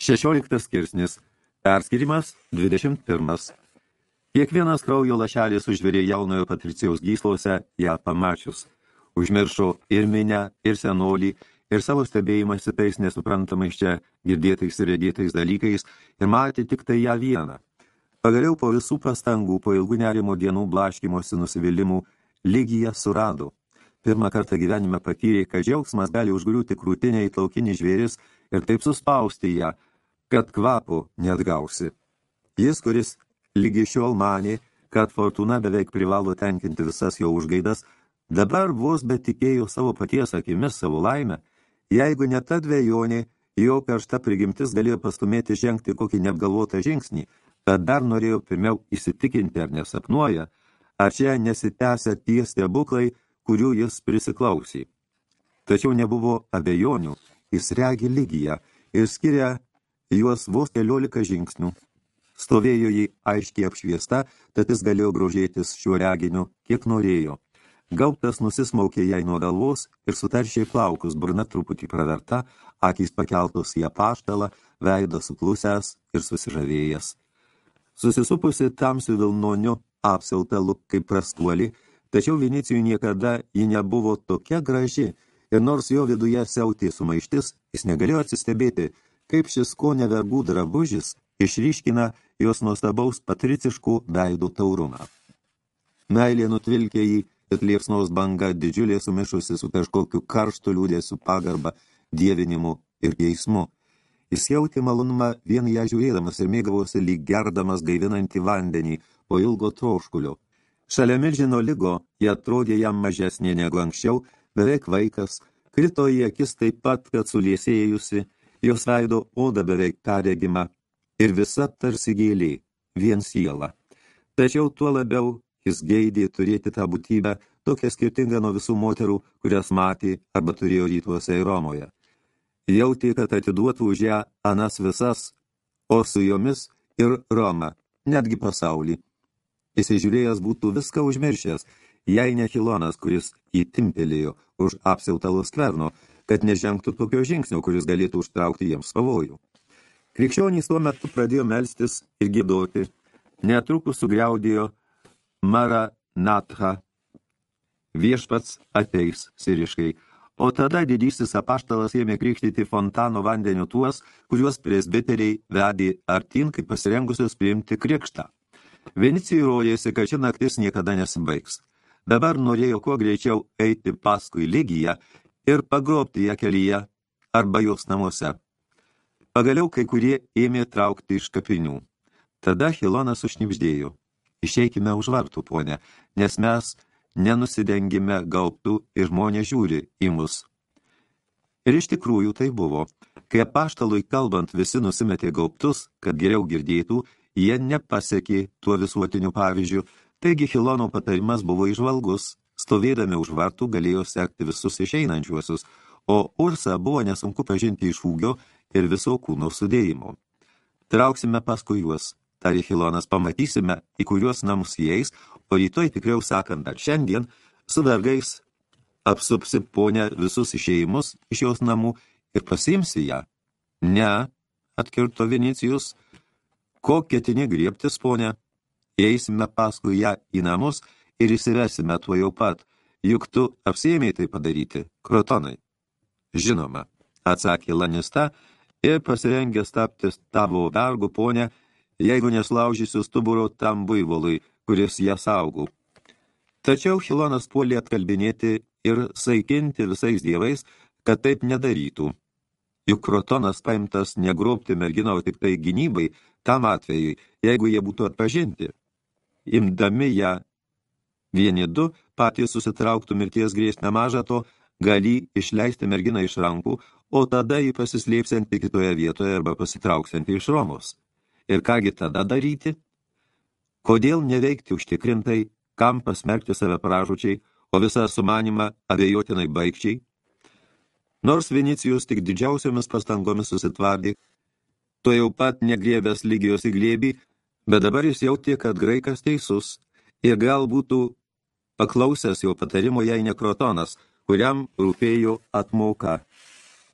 16 skirsnis. Perskirimas 21. Kiekvienas kraujo lašelis užvirė jaunojo patricijaus gyslose ją pamačius. Užmiršo ir minę, ir senolį, ir savo stebėjimąsi tais nesuprantamais čia girdėtais ir regėtais dalykais ir matė tik tai ją vieną. Pagaliau po visų pastangų, po ilgų nerimo dienų blaškymosi nusivylimų, lygiją surado. Pirmą kartą gyvenime patyrė, kad džiaugsmas gali užgriūti krūtinę į laukinį žvėris ir taip suspausti ją, kad kvapo neatgausi. Jis, kuris lygi šiol manė, kad fortuna beveik privalo tenkinti visas jo užgaidas, dabar vos bet tikėjo savo paties akimis savo laimę, jeigu ne ta dvejonė, jo karšta prigimtis galėjo pastumėti žengti kokį neapgalvotą žingsnį, bet dar norėjo pirmiau įsitikinti ar nesapnuoja, ar čia nesitęsia tie stebuklai, kurių jis prisiklausė. Tačiau nebuvo abejonių, jis regi lygiją ir skiria juos vos keliolika žingsnių. Stovėjo jį aiškiai apšviesta, tad jis galėjo grožėtis šiuo reginiu, kiek norėjo. Gauptas nusismaukė jai nuo galvos ir sutaršiai plaukus, burna truputį praverta, akys pakeltos į apaštalą, veidas suklusęs ir susižavėjęs. Susisupusi tamsiu vilnoniu apsiautalu kaip prastuoli, tačiau Vinicijui niekada ji nebuvo tokia graži, ir nors jo viduje siautė sumaištis, jis negalėjo atsistebėti, kaip šis ko nevergų drabužis išryškina jos nuostabaus patriciškų veidų taurumą. Meilė nutvilkė jį, kad liepsnos banga didžiulė sumišusi su kažkokiu karštu liūdėsiu pagarba, dievinimu ir geismu. Jis jautė malonumą vien ją žiūrėdamas ir mėgavosi lyg gerdamas gaivinantį vandenį po ilgo troškulio. Šalia milžino lygo, jie atrodė jam mažesnė negu anksčiau, beveik vaikas, krito į akis taip pat, kad suliesėjusi, jos veido oda beveik perregima ir visa tarsi gėlė, vien siela. Tačiau tuo labiau jis geidė turėti tą būtybę, tokią skirtingą nuo visų moterų, kurias matė arba turėjo rytuose ir Romoje. Jautė, kad atiduotų už ją anas visas, o su jomis ir Roma, netgi pasaulį. Įsižiūrėjęs būtų viską užmiršęs, jei ne Hilonas, kuris įtimpelėjo už apsiautalo skverno, kad nežengtų tokio žingsnio, kuris galėtų užtraukti jiems pavojų. Krikščionys tuo metu pradėjo melstis ir gėdoti, netrukus sugriaudėjo Mara Natha, viešpats ateis siriškai, o tada didysis apaštalas ėmė krikštyti fontano vandeniu tuos, kuriuos presbiteriai vedė artin, kaip pasirengusios priimti krikštą. Venicijai rodėsi, kad ši naktis niekada nesibaigs. Dabar norėjo kuo greičiau eiti paskui lygiją ir pagrobti ją kelyje arba jos namuose. Pagaliau kai kurie ėmė traukti iš kapinių. Tada Hilonas užnipždėjo. Išeikime už vartų, ponė, nes mes nenusidengime gaubtų ir žmonės žiūri į mus. Ir iš tikrųjų tai buvo. Kai apaštalui kalbant visi nusimetė gaubtus, kad geriau girdėtų, jie nepasiekė tuo visuotiniu pavyzdžiu, taigi Hilono patarimas buvo išvalgus, Stovėdami už vartų galėjo sekti visus išeinančiuosius, o Ursą buvo nesunku pažinti iš ūgio ir viso kūno sudėjimo. Trauksime paskui juos, tarė Hilonas, pamatysime, į kuriuos namus įeis, o rytoj tikriau sakant, dar šiandien su vergais apsupsi ponę visus išėjimus iš jos namų ir pasiimsi ją. Ne, atkirto Vinicijus, ko ketini griebtis, ponė, eisime paskui ją į namus ir įsivesime tuo jau pat, juk tu apsėmėjai tai padaryti, krotonai. Žinoma, atsakė Lanista ir pasirengęs taptis tavo vergų ponę, jeigu neslaužysiu stuburo tam buivolui, kuris ją saugų. Tačiau Hilonas puolė atkalbinėti ir saikinti visais dievais, kad taip nedarytų. Juk krotonas paimtas negrobti mergino tik tai gynybai, tam atvejui, jeigu jie būtų atpažinti. Imdami ją Vieni du patys susitrauktų mirties grėsmę mažą to, gali išleisti merginą iš rankų, o tada jį pasislėpsianti kitoje vietoje arba pasitrauksianti iš Romos. Ir kągi tada daryti? Kodėl neveikti užtikrintai, kam pasmerkti save pražučiai, o visą sumanimą abejotinai baigčiai? Nors Vinicijus tik didžiausiomis pastangomis susitvardė, to jau pat negriebęs lygijos į glėbį, bet dabar jis jautė, kad graikas teisus ir gal būtų paklausęs jo patarimo jai nekrotonas, kuriam rūpėjo atmauka.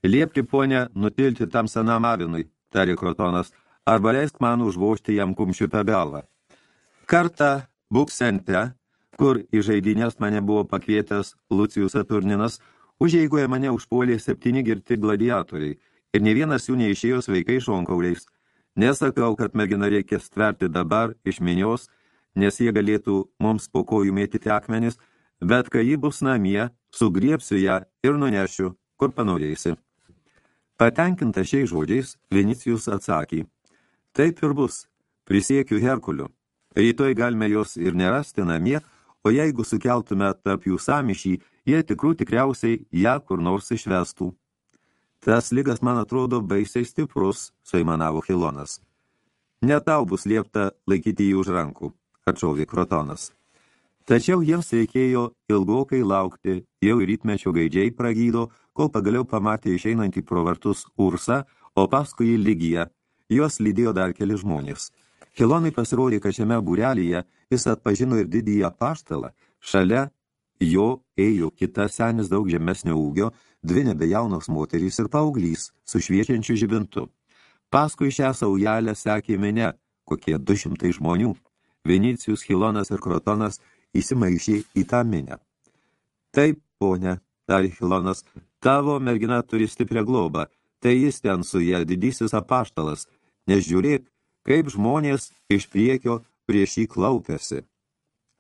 Liepti ponę nutilti tam senam avinui, tarė Krotonas, arba leisk man užvožti jam kumščių per galvą. Kartą buksente, kur į žaidynės mane buvo pakvietęs Lucijus Saturninas, užeigoje mane užpuolė septyni girti gladiatoriai, ir ne vienas jų neišėjo sveikai šonkauliais. Nesakau, kad mergina reikia stverti dabar iš minios, nes jie galėtų mums po kojų mėtyti akmenis, bet kai ji bus namie, sugriepsiu ją ir nunešiu, kur panorėsi. Patenkinta šiais žodžiais, Vinicijus atsakė, taip ir bus, prisiekiu Herkuliu. Rytoj galime jos ir nerasti namie, o jeigu sukeltume tarp jų samišį, jie tikrų tikriausiai ją kur nors išvestų. Tas lygas, man atrodo, baisiai stiprus, suimanavo Hilonas. Ne tau bus liepta laikyti jį už rankų, atšovė Krotonas. Tačiau jiems reikėjo ilgokai laukti, jau rytmečio gaidžiai pragydo, kol pagaliau pamatė išeinantį pro vartus Ursą, o paskui Ligiją. Juos lydėjo dar keli žmonės. Hilonai pasirodė, kad šiame būrelyje jis atpažino ir didįjį apaštalą. Šalia jo ėjo kita senis daug žemesnio ūgio, dvi nebejaunos moterys ir paauglys su šviečiančiu žibintu. Paskui šią saujelę sekė mene, kokie du šimtai žmonių. Vinicijus, Hilonas ir Krotonas įsimaišė į tą minę. Taip, ponė, tarė Hilonas, tavo mergina turi stiprią globą, tai jis ten su ją didysis apaštalas, nes žiūrėk, kaip žmonės iš priekio prieš jį klaupėsi.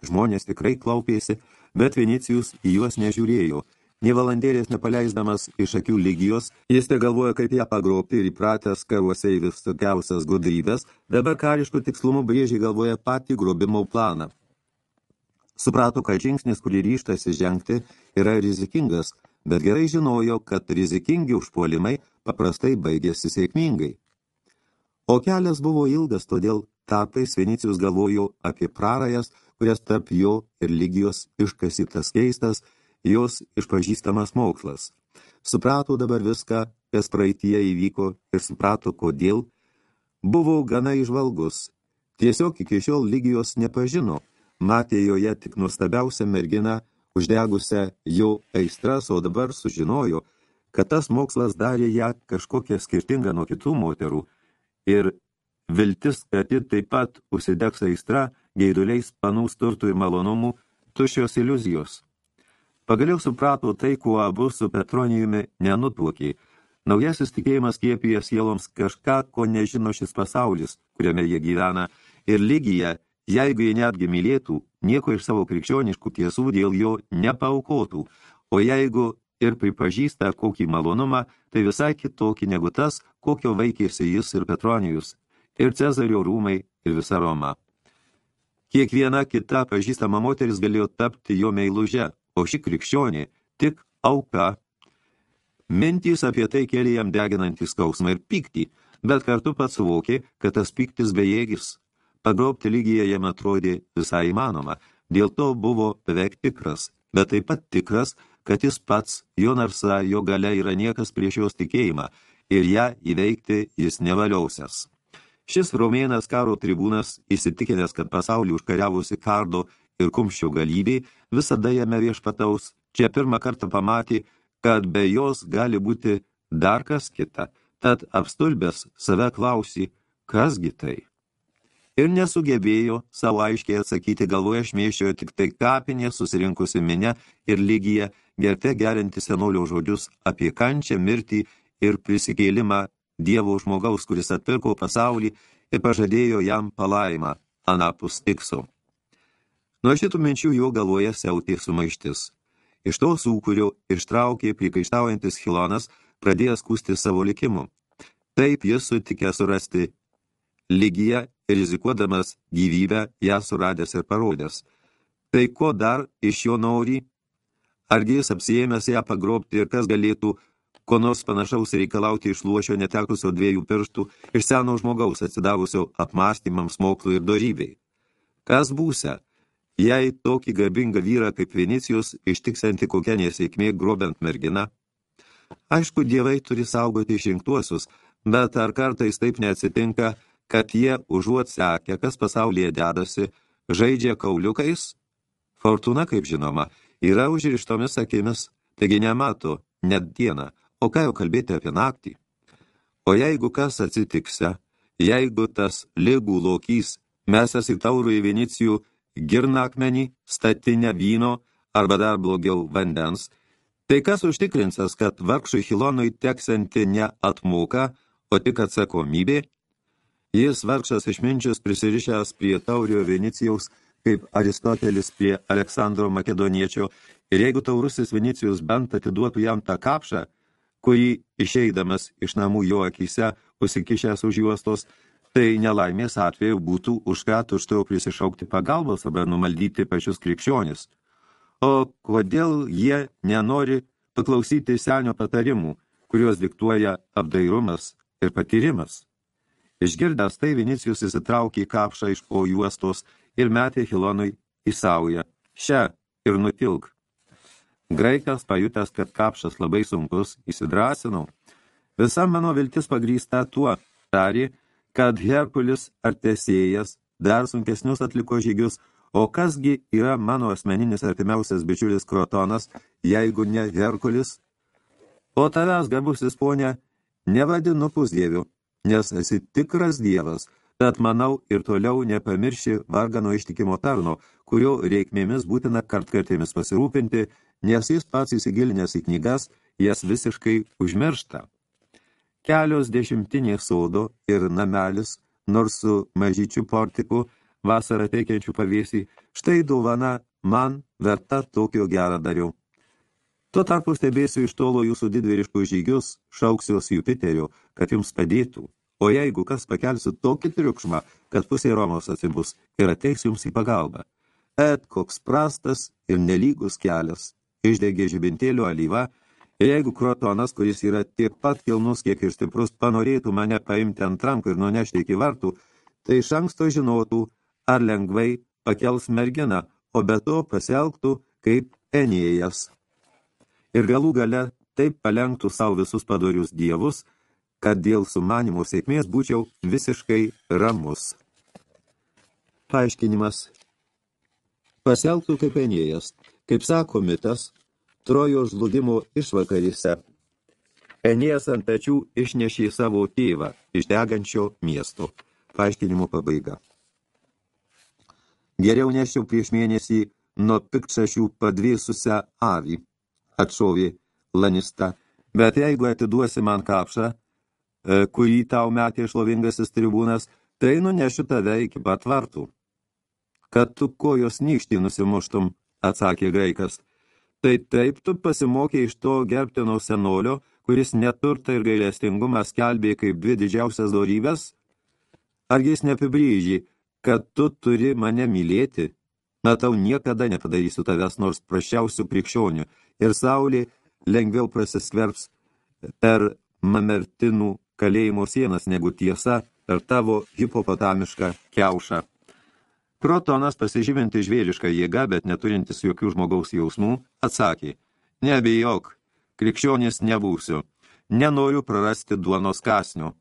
Žmonės tikrai klaupėsi, bet Vinicijus į juos nežiūrėjo, Nė valandėlės nepaleisdamas iš akių lygijos, jis te galvoja, kaip ją pagrobti ir įpratęs karuose į visokiausias gudrybės, dabar kariškų tikslumų brėžiai galvoja patį grobimo planą. Suprato, kad žingsnis, kurį ryštasi žengti, yra rizikingas, bet gerai žinojo, kad rizikingi užpuolimai paprastai baigėsi sėkmingai. O kelias buvo ilgas, todėl tarpais Vinicijus galvojo apie prarajas, kurias tarp jo ir lygijos iškasytas keistas, jos išpažįstamas mokslas. Suprato dabar viską, kas praeitie įvyko ir suprato, kodėl. Buvo gana išvalgus. Tiesiog iki šiol lygijos nepažino, matė joje tik nuostabiausią merginą, uždegusią jo aistras, o dabar sužinojo, kad tas mokslas darė ją kažkokią skirtingą nuo kitų moterų ir viltis, kad ji taip pat užsidegs aistra, geiduliais panūs turtų ir malonumų, tušios iliuzijos. Pagaliau suprato tai, kuo abu su Petronijumi nenutuokė. Naujasis tikėjimas kiepija sieloms kažką, ko nežino šis pasaulis, kuriame jie gyvena, ir lygija, jeigu jie netgi mylėtų, nieko iš savo krikščioniškų tiesų dėl jo nepaukotų, o jeigu ir pripažįsta kokį malonumą, tai visai kitokį negu tas, kokio vaikėsi jis ir Petronijus, ir Cezario rūmai, ir visa Roma. Kiekviena kita pažįstama moteris galėjo tapti jo meiluže, o ši krikščionė tik auka. Mintys apie tai kėlė jam deginantį skausmą ir pyktį, bet kartu pats suvokė, kad tas pyktis bejėgis. Pagrobti lygiją jam atrodė visai įmanoma, dėl to buvo beveik tikras, bet taip pat tikras, kad jis pats, jo narsa, jo gale yra niekas prieš jos tikėjimą ir ją įveikti jis nevaliausias. Šis romėnas karo tribūnas, įsitikinęs, kad pasaulį užkariavusi kardo ir kumščio galybė, visada jame viešpataus, čia pirmą kartą pamatė, kad be jos gali būti dar kas kita, tad apstulbęs save klausė, kasgi tai? Ir nesugebėjo savo aiškiai atsakyti, galvoje šmėščiojo tik tai kapinė susirinkusi minę ir lygyje, gerte gerinti senolio žodžius apie kančią, mirtį ir prisikėlimą Dievo žmogaus, kuris atpirko pasaulį ir pažadėjo jam palaimą anapus tikso. Nuo šitų minčių jo galvoje siautė sumaištis. Iš to sūkurio ištraukė prikaištaujantis Hilonas, pradėjęs kūsti savo likimu. Taip jis sutikė surasti lygiją ir rizikuodamas gyvybę ją suradęs ir parodęs. Tai ko dar iš jo nori? Argi jis apsijėmęs ją pagrobti ir kas galėtų ko nors panašaus reikalauti iš luošio netekusio dviejų pirštų, iš seno žmogaus atsidavusio apmąstymams, mokslui ir dorybei. Kas būsia? Jei tokį garbingą vyrą kaip Vinicijus ištiksianti kokia nesėkmė grobent mergina, aišku, dievai turi saugoti išrinktuosius, bet ar kartais taip neatsitinka, kad jie užuot sekę, kas pasaulyje dedasi, žaidžia kauliukais? Fortuna, kaip žinoma, yra užrištomis akimis, taigi nemato net dieną, o ką jau kalbėti apie naktį. O jeigu kas atsitikse, jeigu tas lygų lokys mesas į taurų į Vinicijų girnakmenį, statinę vyno arba dar blogiau vandens, tai kas užtikrinsas, kad vargšui Hilonui teksanti ne atmoka, o tik atsakomybė? Jis vargšas išminčius prisirišęs prie taurio Venicijaus, kaip Aristotelis prie Aleksandro Makedoniečio, ir jeigu taurusis Vinicijus bent atiduotų jam tą kapšą, kurį išeidamas iš namų jo akise, užsikišęs už juostos, tai nelaimės atveju būtų už ką tuštau prisišaukti pagalbos arba numaldyti pačius krikščionis. O kodėl jie nenori paklausyti senio patarimų, kuriuos diktuoja apdairumas ir patyrimas? Išgirdęs tai, Vinicijus įsitraukė į kapšą iš po juostos ir metė Hilonui į saują. Šią ir nutilk. Graikas, pajutęs, kad kapšas labai sunkus, įsidrasinau. Visa mano viltis pagrįsta tuo, tarė, kad Herkulis ar Tesėjas dar sunkesnius atliko žygius, o kasgi yra mano asmeninis artimiausias bičiulis Krotonas, jeigu ne Herkulis? O tavęs, garbusis ponė, nevadinu pusdieviu, nes esi tikras dievas, tad manau ir toliau nepamirši vargano ištikimo tarno, kurio reikmėmis būtina kartkartėmis pasirūpinti, nes jis pats įsigilinęs į knygas, jas visiškai užmiršta. Kelios dešimtinės sodo ir namelis, nors su mažyčiu portiku, vasarą teikiančių pavėsį, štai dovana man verta tokio gerą dariau. Tuo tarpu stebėsiu iš tolo jūsų didvyriškus žygius, šauksiuos Jupiterio, kad jums padėtų. O jeigu kas pakelsiu tokį triukšmą, kad pusė Romos atsibus ir ateis jums į pagalbą. Et koks prastas ir nelygus kelias, išdegė žibintėlių alyva, Ir jeigu Krotonas, kuris yra tiek pat kilnus, kiek ir stiprus, panorėtų mane paimti ant rankų ir nunešti iki vartų, tai iš anksto žinotų, ar lengvai pakels merginą, o be to pasielgtų kaip enėjas. Ir galų gale taip palenktų savo visus padorius dievus, kad dėl sumanimų sėkmės būčiau visiškai ramus. Paaiškinimas. Pasielgtų kaip enėjas. Kaip sako mitas, Trojos žlugimo išvakaryse. Enėjas ant pečių išnešė savo tėvą iš degančio miesto. Paaiškinimo pabaiga. Geriau nešiau prieš mėnesį nuo piktšašių padvėsusią avį, atšovė Lanista, bet jeigu atiduosi man kapšą, e, kurį tau metė šlovingasis tribūnas, tai nunešiu tave iki pat vartų. Kad tu kojos nykštį nusimuštum, atsakė graikas, Tai taip tu pasimokė iš to gerbtino senolio, kuris neturtą ir gailestingumą skelbė kaip dvi didžiausias dorybės? Ar jis neapibrėžė, kad tu turi mane mylėti? Matau, niekada nepadarysiu tavęs nors prašiausių krikščionių ir saulė lengviau prasiskverbs per mamertinų kalėjimo sienas negu tiesa per tavo hipopotamišką kiaušą. Krotonas, pasižyminti žvėrišką jėgą, bet neturintis jokių žmogaus jausmų, atsakė, nebijok, krikščionis nebūsiu, nenoriu prarasti duonos kasnių.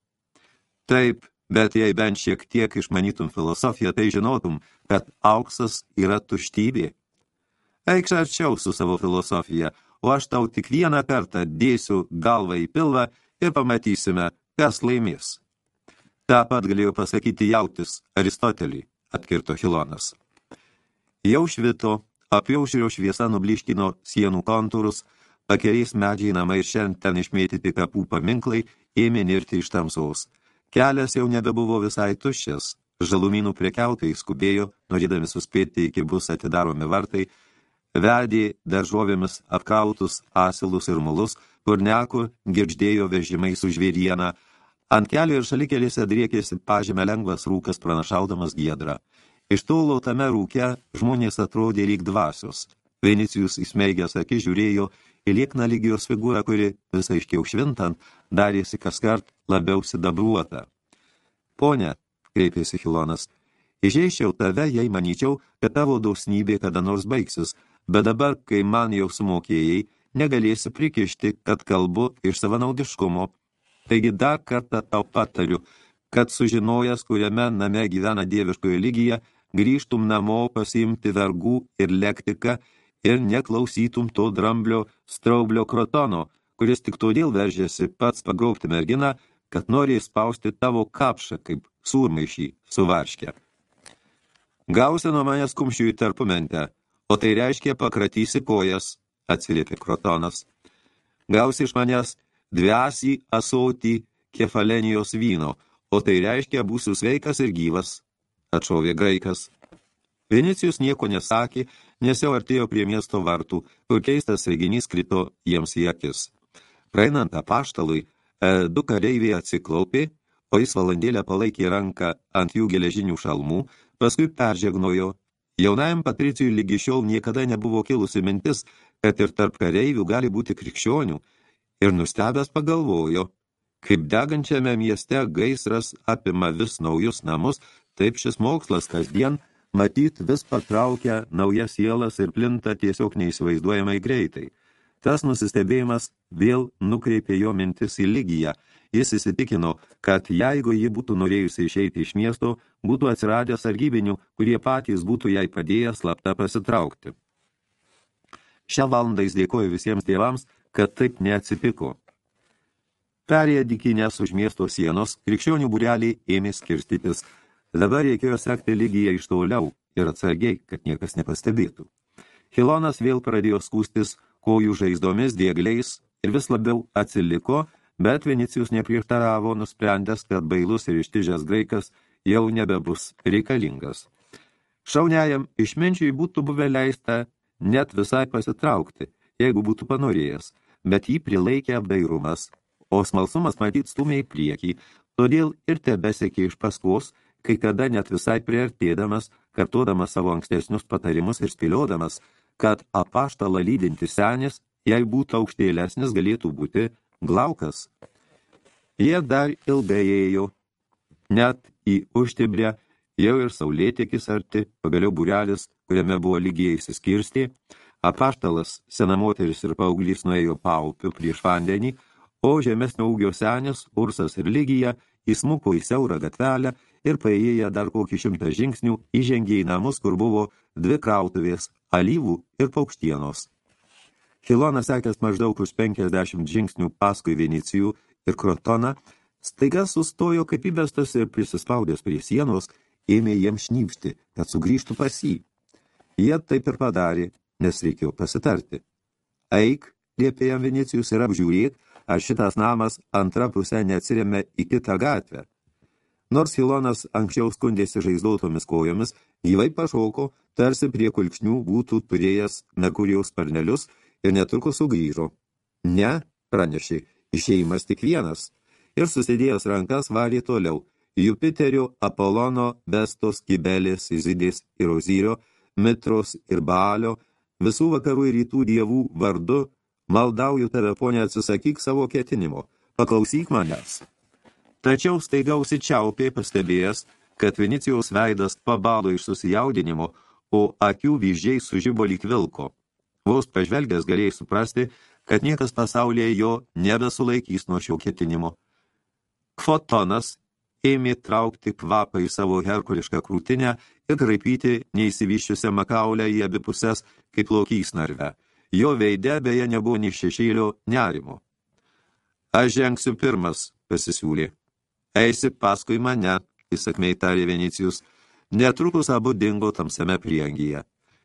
Taip, bet jei bent šiek tiek išmanytum filosofiją, tai žinotum, kad auksas yra tuštybė. Eikš arčiau su savo filosofija, o aš tau tik vieną kartą dėsiu galvą į pilvą ir pamatysime, kas laimės. Ta pat galėjo pasakyti jautis Aristoteliui atkirto Hilonas. Jau švito, apjaušrio šviesa nubliškino sienų kontūrus, pakeriais medžiai namai ir šiandien ten išmėtyti kapų paminklai ėmė nirti iš tamsaus. Kelias jau nebebuvo visai tuščias. Žalumynų prekiautai skubėjo, norėdami suspėti iki bus atidaromi vartai, vedė daržovėmis apkrautus asilus ir mulus, kur nekur girdždėjo vežimai su žvėrieną, Ant kelio ir šalikelėse driekėsi pažymę lengvas rūkas pranašaudamas giedrą. Iš tolo tame rūke žmonės atrodė lyg dvasios. Venicijus įsmeigęs akį žiūrėjo į liekną lygijos figūrą, kuri visai iškiau švintant, darėsi kaskart labiau sidabruota. Pone, kreipėsi Hilonas, išeičiau tave, jei manyčiau, kad tavo dausnybė kada nors baigsis, bet dabar, kai man jau sumokėjai, negalėsi prikišti, kad kalbu iš savanaudiškumo, Taigi dar kartą tau patariu, kad sužinojęs, kuriame name gyvena dieviškoje lygija, grįžtum namo pasiimti vergų ir lektiką ir neklausytum to dramblio straublio krotono, kuris tik todėl veržėsi pats pagrobti merginą, kad nori įspausti tavo kapšą kaip sūrmaišį su varške. Gausi nuo manęs kumščių į tarpumentę, o tai reiškia pakratysi kojas, atsiliepė Krotonas. Gausi iš manęs dviasį asotį kefalenijos vyno, o tai reiškia būsiu sveikas ir gyvas, atšovė graikas. Vinicijus nieko nesakė, nes jau artėjo prie miesto vartų, kur keistas reginys krito jiems į akis. Praeinant apaštalui, e, du kareiviai atsiklaupė, o jis valandėlę palaikė ranką ant jų geležinių šalmų, paskui peržegnojo. Jaunajam patricijui lygi šiol niekada nebuvo kilusi mintis, kad ir tarp kareivių gali būti krikščionių, ir nustebęs pagalvojo, kaip degančiame mieste gaisras apima vis naujus namus, taip šis mokslas kasdien – matyt vis patraukia naujas sielas ir plinta tiesiog neįsivaizduojamai greitai. Tas nusistebėjimas vėl nukreipė jo mintis į lygiją. Jis įsitikino, kad jeigu ji būtų norėjusi išeiti iš miesto, būtų atsiradę sargybinių, kurie patys būtų jai padėję slapta pasitraukti. Šią valandą jis dėkojo visiems tėvams, kad taip neatsipiko. Perėję dikinės už miesto sienos, krikščionių būreliai ėmė skirstytis – Dabar reikėjo sekti lygiją iš toliau ir atsargiai, kad niekas nepastebėtų. Hilonas vėl pradėjo skūstis kojų žaizdomis, diegliais ir vis labiau atsiliko, bet Vinicijus neprieštaravo, nusprendęs, kad bailus ir ištižęs graikas jau nebebus reikalingas. Šauniajam išminčiui būtų buvę leista net visai pasitraukti, jeigu būtų panorėjęs, bet jį prilaikė apdairumas, o smalsumas matyt stumė į priekį, todėl ir tebesekė iš paskos, kai kada net visai priartėdamas, kartuodamas savo ankstesnius patarimus ir spėliodamas, kad apaštalą lydinti senis, jei būtų aukštėlesnis, galėtų būti glaukas. Jie dar ilgai ėjo, net į užtibrę, jau ir saulėtekis arti, pagaliau būrelis, kuriame buvo lygiai įsiskirsti, apaštalas, sena moteris ir paauglys nuėjo paupiu prieš vandenį, o žemesnio ūgio senis, Ursas ir Lygija įsmuko į siaurą gatvelę ir paėję dar kokį šimtą žingsnių įžengė į namus, kur buvo dvi krautuvės – alyvų ir paukštienos. Hilonas sekęs maždaug už 50 žingsnių paskui Vinicijų ir Krotoną, staiga sustojo kaip įbestas ir prisispaudęs prie sienos, ėmė jiems šnypšti, kad sugrįžtų pas jį. Jie taip ir padarė, nes reikėjo pasitarti. Eik, liepė jam Vinicijus ir apžiūrėk, ar šitas namas antra pusė neatsiriame į kitą gatvę. Nors Hilonas anksčiau skundėsi žaizdotomis kojomis, gyvai pašoko, tarsi prie kulkšnių būtų turėjęs Merkurijaus sparnelius ir netrukus sugrįžo. Ne, pranešė, išėjimas tik vienas. Ir susidėjęs rankas valė toliau. Jupiterio, Apolono, Vestos, Kibelės, Izidės ir Ozyrio, Mitros ir Baalio, visų vakarų ir rytų dievų vardu, maldauju tave, ponė, atsisakyk savo ketinimo. Paklausyk manęs. Tačiau staiga užsičiaupė pastebėjęs, kad Venicijaus veidas pabalo iš susijaudinimo, o akių vyždžiai sužibo lyg vilko. Vos pažvelgęs galėjai suprasti, kad niekas pasaulyje jo nebesulaikys nuo šio ketinimo. Kfotonas ėmė traukti kvapą į savo herkulišką krūtinę ir graipyti neįsivyščiusią makaulę į abipusės kaip laukys narve. Jo veide beje nebuvo nei šešėlio nerimo. Aš žengsiu pirmas, pasisiūlė. Eisi paskui mane, įsakmei tarė Venicijus. Netrukus abu dingo tamsiame prieangyje.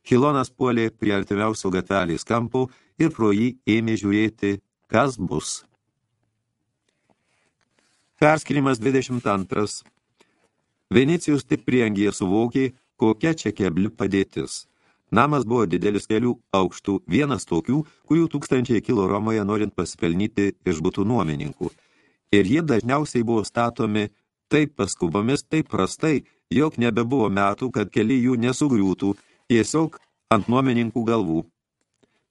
Hilonas puolė prie artimiausio gatvelės kampų ir pro jį ėmė žiūrėti, kas bus. Perskirimas 22. Venicijus tik prieangyje suvokė, kokia čia kebli padėtis. Namas buvo didelis kelių aukštų, vienas tokių, kurių tūkstančiai kilo Romoje norint pasipelnyti iš būtų nuomininkų – ir jie dažniausiai buvo statomi taip paskubomis, taip prastai, jog nebebuvo metų, kad keli jų nesugriūtų, tiesiog ant nuomininkų galvų.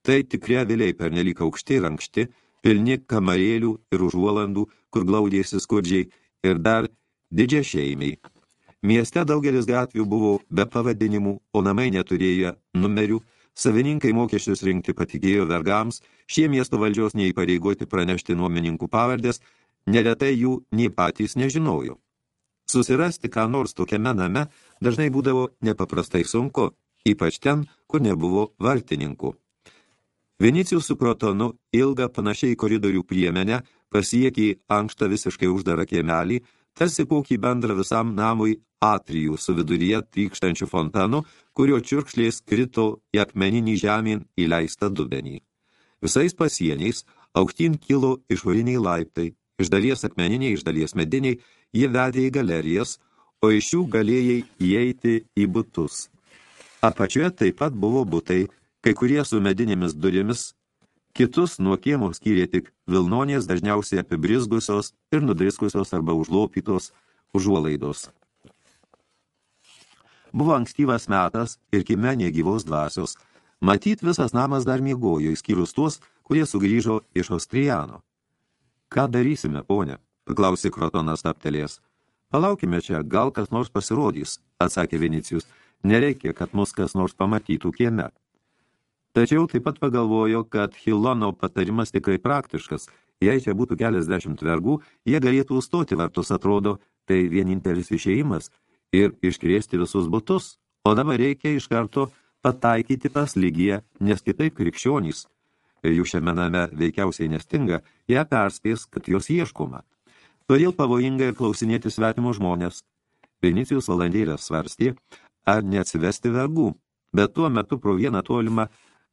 Tai tikri aviliai pernelyg aukšti ir ankšti, pilni kamarėlių ir užuolandų, kur glaudėsi skurdžiai, ir dar didžia šeimiai. Mieste daugelis gatvių buvo be pavadinimų, o namai neturėjo numerių, savininkai mokesčius rinkti patikėjo vergams, šie miesto valdžios neįpareigoti pranešti nuomininkų pavardės, neretai jų nei patys nežinojo. Susirasti ką nors tokiame name dažnai būdavo nepaprastai sunku, ypač ten, kur nebuvo vartininkų. Vinicijus su Krotonu ilgą panašiai koridorių priemenę pasiekė ankštą visiškai uždarą kiemelį, tarsi kokį bendrą visam namui atrijų su viduryje trykštančių fontanų, kurio čiurkšlės krito į akmeninį žemyn įleistą dubenį. Visais pasieniais aukštyn kilo išoriniai laiptai, iš dalies akmeniniai, iš dalies mediniai, jie vedė į galerijas, o iš jų galėjai įeiti į butus. Apačioje taip pat buvo butai, kai kurie su medinėmis durimis, kitus nuo kiemo skyrė tik vilnonės dažniausiai apibrizgusios ir nudriskusios arba užlopytos užuolaidos. Buvo ankstyvas metas ir kime negyvos dvasios. Matyt, visas namas dar miegojo, išskyrus tuos, kurie sugrįžo iš Ostrijano. Ką darysime, ponė? paklausė Krotonas taptelės. Palaukime čia, gal kas nors pasirodys, atsakė Vinicijus. Nereikia, kad mus kas nors pamatytų kieme. Tačiau taip pat pagalvojo, kad Hilono patarimas tikrai praktiškas. Jei čia būtų keliasdešimt vergų, jie galėtų užstoti vartus, atrodo, tai vienintelis išėjimas ir iškrėsti visus butus, o dabar reikia iš karto pataikyti pas lygiją, nes kitaip krikščionys, jų šiame name veikiausiai nestinga, ją perspės, kad jos ieškoma. Todėl pavojinga ir klausinėti svetimo žmonės. Vinicijus valandėlės svarstė, ar neatsivesti vergų, bet tuo metu pro vieną tolimą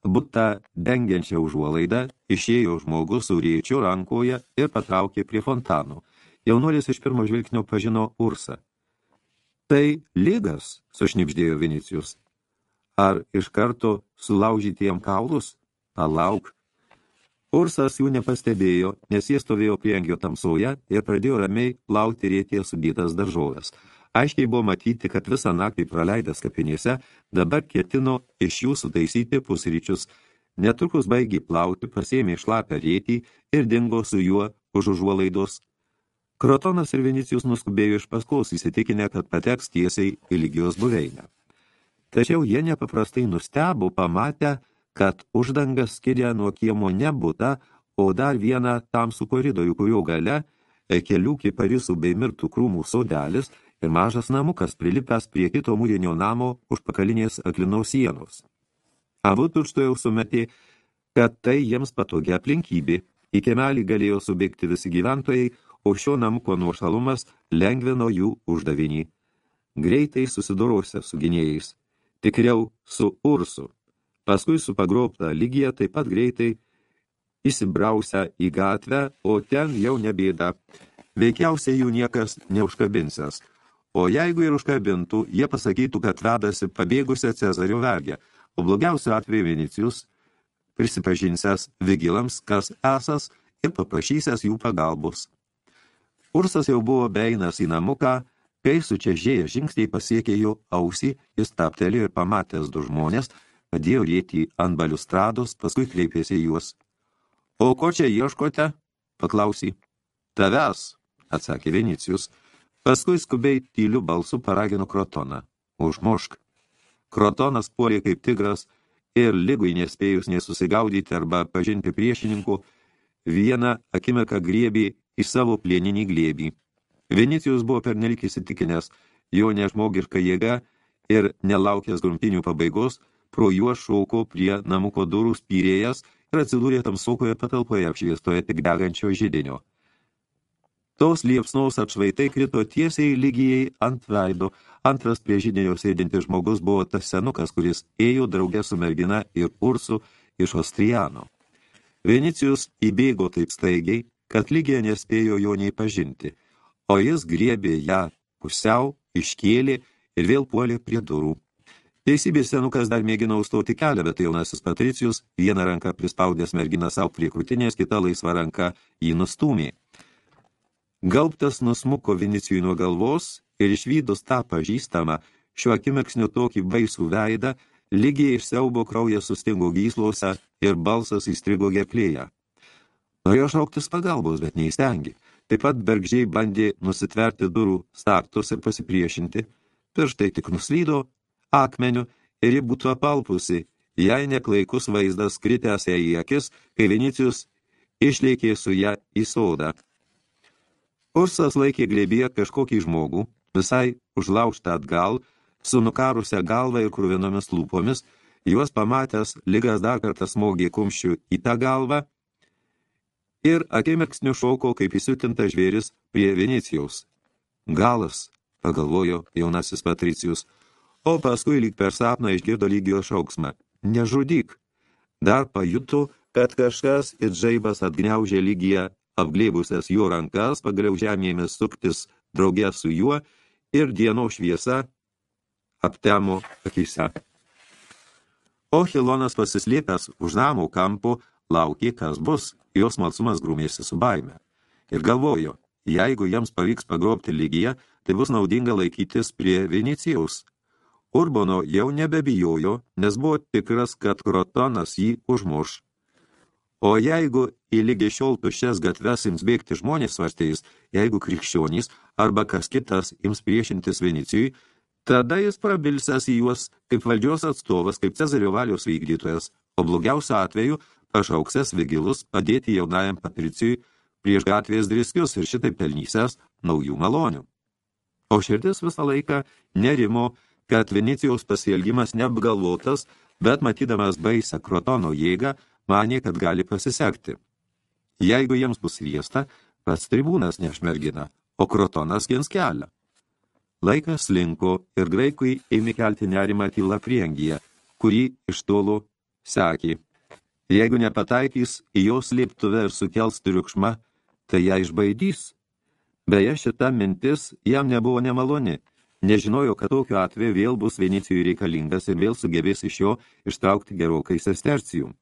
butą dengiančią užuolaidą išėjo žmogus su rėčiu rankoje ir patraukė prie fontanų. Jaunuolis iš pirmo žvilgsnio pažino Ursą. Tai lygas, sušnipždėjo Vinicijus. Ar iš karto sulaužyti jam kaulus? Palauk, Ursas jų nepastebėjo, nes jie stovėjo priengio tamsoje ir pradėjo ramiai laukti rėtie sudytas daržovės. Aiškiai buvo matyti, kad visą naktį praleidęs kapinėse, dabar ketino iš jų sutaisyti pusryčius. Netrukus baigė plauti, pasėmė šlapę rėtį ir dingo su juo už užuolaidos. Krotonas ir Vinicijus nuskubėjo iš paskos, įsitikinę, kad pateks tiesiai į lygijos buveinę. Tačiau jie nepaprastai nustebo, pamatę, kad uždangas skiria nuo kiemo nebūta, o dar vieną tamsų koridorių, kurio gale e, kelių kiparisų bei mirtų krūmų sodelis ir mažas namukas prilipęs prie kito mūrinio namo už pakalinės aklinaus sienos. Abu tučtojau sumetė, kad tai jiems patogia aplinkybė. Į kiemelį galėjo subėgti visi gyventojai, o šio namuko nuošalumas lengvino jų uždavinį. Greitai susidorose su gynėjais, tikriau su Ursu, Paskui su pagrobta lygija taip pat greitai įsibrausia į gatvę, o ten jau nebėda. Veikiausiai jų niekas neužkabinsęs. O jeigu ir užkabintų, jie pasakytų, kad vedasi pabėgusią Cezario vergę, o blogiausiu atveju Vinicijus prisipažinsęs vigilams, kas esas ir paprašysęs jų pagalbos. Ursas jau buvo beinas į namuką, kai sučiažėję žingsniai pasiekė jo ausį, jis taptelėjo ir pamatęs du žmonės, padėjo rėti ant baliustrados, paskui kreipėsi juos. O ko čia ieškote? paklausė. Tavęs, atsakė Vinicijus. Paskui skubiai tyliu balsu paragino Krotoną. Užmušk. Krotonas puolė kaip tigras ir lygui nespėjus nesusigaudyti arba pažinti priešininkų, vieną akimirką griebį į savo plieninį glėbį. Vinicijus buvo pernelik įsitikinęs, jo nežmogiška jėga ir nelaukęs grumtinių pabaigos, pro juos šauko prie namuko durų spyrėjas ir atsidūrė tamsokoje patalpoje apšviestoje tik degančio židinio. Tos liepsnaus atšvaitai krito tiesiai lygijai ant veido. Antras prie židinio sėdintis žmogus buvo tas senukas, kuris ėjo draugė su mergina ir Ursu iš Ostrijano. Venicijus įbėgo taip staigiai, kad lygija nespėjo jo nei pažinti, o jis griebė ją pusiau, iškėlė ir vėl puolė prie durų. Teisybės senukas dar mėgino užstoti kelią, bet jaunasis Patricijus vieną ranką prispaudęs merginą savo prie krūtinės, kitą laisvą ranką jį nustūmė. Gaubtas nusmuko Vinicijui nuo galvos ir išvydus tą pažįstamą, šiuo akimirksniu tokį baisų veidą, lygiai iš siaubo kraujas sustingo gyslose ir balsas įstrigo geplėje. Norėjo šauktis pagalbos, bet neįstengi. Taip pat bergžiai bandė nusitverti durų startus ir pasipriešinti. Pirštai tik nuslydo, akmeniu ir ji būtų apalpusi, jei neklaikus vaizdas kritęs ją į akis, kai Vinicijus išlėkė su ją į sodą. Ursas laikė glėbėje kažkokį žmogų, visai užlaužtą atgal, su nukarusią galvą ir kruvinomis lūpomis, juos pamatęs, lygas dar kartą smogė kumščių į tą galvą ir akimirksniu šoko kaip įsiutinta žvėris prie Venecijaus. Galas, pagalvojo jaunasis Patricijus, o paskui lyg per sapną išgirdo lygio šauksmą. Nežudyk. Dar pajuto, kad kažkas ir žaibas atgniaužė lygiją apglėbusias jo rankas, pagaliau žemėmis suktis draugė su juo ir dieno šviesa aptemo akise. O Hilonas pasislėpęs už namų kampo laukė, kas bus, jos malsumas grūmėsi su baime. Ir galvojo, jeigu jiems pavyks pagrobti lygiją, tai bus naudinga laikytis prie Venecijaus. Urbono jau nebebijojo, nes buvo tikras, kad Krotonas jį užmuš. O jeigu į lygiai šiol tuščias gatves ims bėgti žmonės svarstėjus, jeigu krikščionys arba kas kitas ims priešintis Venicijui, tada jis prabilsęs į juos kaip valdžios atstovas, kaip Cezario valios vykdytojas, o blogiausiu atveju pašauksęs vigilus padėti jaunajam patricijui prieš gatvės driskius ir šitai pelnysęs naujų malonių. O širdis visą laiką nerimo, kad Venecijaus pasielgimas neapgalvotas, bet matydamas baisę Krotono jėgą, manė, kad gali pasisekti. Jeigu jiems bus riesta, pats tribūnas nešmergina, o Krotonas gins kelią. Laikas linko ir graikui ėmė kelti nerimą tyla priengyje, kurį iš tolo sekė. Jeigu nepataikys į jos lieptuvę ir sukels triukšmą, tai ją išbaidys. Beje, šita mintis jam nebuvo nemaloni, nežinojo, kad tokiu atveju vėl bus Venicijui reikalingas ir vėl sugebės iš jo ištraukti gerokai sestercijų.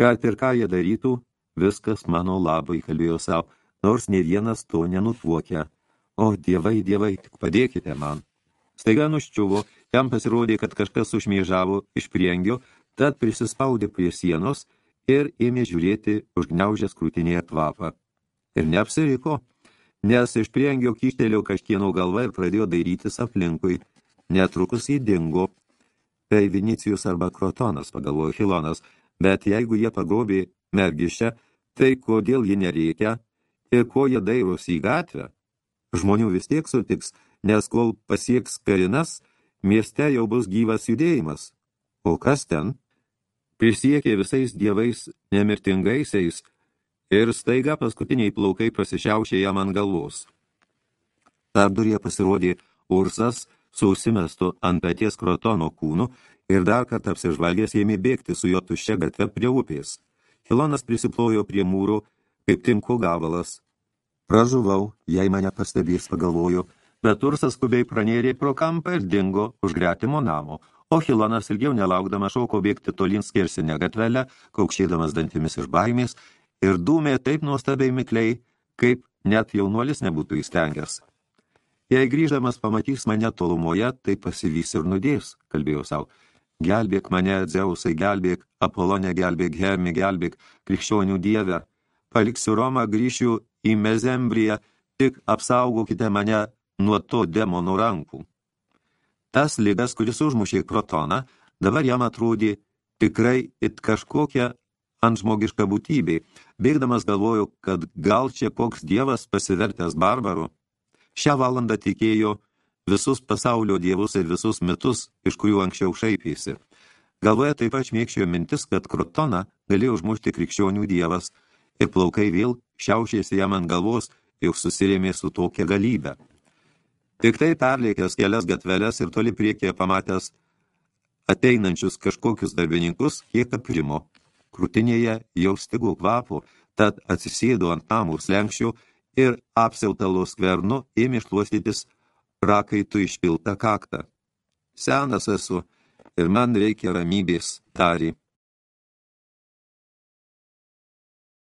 Kad ir ką jie darytų, viskas mano labai, kalbėjo savo, nors ne vienas to nenutuokia. O, dievai, dievai, tik padėkite man. Staiga nuščiuvo, jam pasirodė, kad kažkas užmėžavo iš priengio, tad prisispaudė prie sienos ir ėmė žiūrėti užgniaužęs krūtinėje kvapą. Ir neapsiriko, nes iš priengio kyštelėjo kažkieno galva ir pradėjo dairytis aplinkui. Netrukus jį dingo. Tai Vinicijus arba Krotonas, pagalvojo Hilonas, bet jeigu jie pagrobė mergišę, tai kodėl ji nereikia ir ko jie dairosi į gatvę? Žmonių vis tiek sutiks, nes kol pasieks karinas, mieste jau bus gyvas judėjimas. O kas ten? Prisiekė visais dievais nemirtingaisiais, ir staiga paskutiniai plaukai pasišiaušė jam ant galvos. Tardurie pasirodė Ursas su užsimestu ant paties krotono kūnu ir dar kartą apsižvalgęs ėmė bėgti su jo tuščia gatve prie upės. Hilonas prisiplojo prie mūrų, kaip tinko gavalas. Pražuvau, jei mane pastebės, pagalvoju, bet Ursas skubiai pranėrė pro kampą ir dingo už gretimo namo, o Hilonas ilgiau nelaukdama šauko bėgti tolin skersinę gatvelę, kaukšėdamas dantimis iš baimės ir dūmė taip nuostabiai mikliai, kaip net jaunuolis nebūtų įstengęs. Jei grįždamas pamatys mane tolumoje, tai pasivys ir nudės, kalbėjau savo. Gelbėk mane, Dzeusai, gelbėk, Apolonė, gelbėk, Hermi, gelbėk, krikščionių dievę. Paliksiu Romą, grįšiu į Mezembriją, tik apsaugokite mane nuo to demonų rankų. Tas lygas, kuris užmušė Krotoną, dabar jam atrodė tikrai it kažkokia ant žmogiška būtybė. Bėgdamas galvoju, kad gal čia koks dievas pasivertęs barbaru. Šią valandą tikėjo visus pasaulio dievus ir visus mitus, iš kurių anksčiau šaipėsi. Galvoje taip pat šmėkščiojo mintis, kad Krotoną galėjo užmušti krikščionių dievas ir plaukai vėl šiaušėsi jam ant galvos, jau susirėmė su tokia galybė. Tik tai perlėkęs kelias gatveles ir toli priekėje pamatęs ateinančius kažkokius darbininkus, kiek aprimo. Krūtinėje jau stigo kvapo, tad atsisėdo ant namų slenkščių ir apsiautalo skvernu ėmė šluostytis prakaitų išpiltą kaktą. Senas esu ir man reikia ramybės, tarė.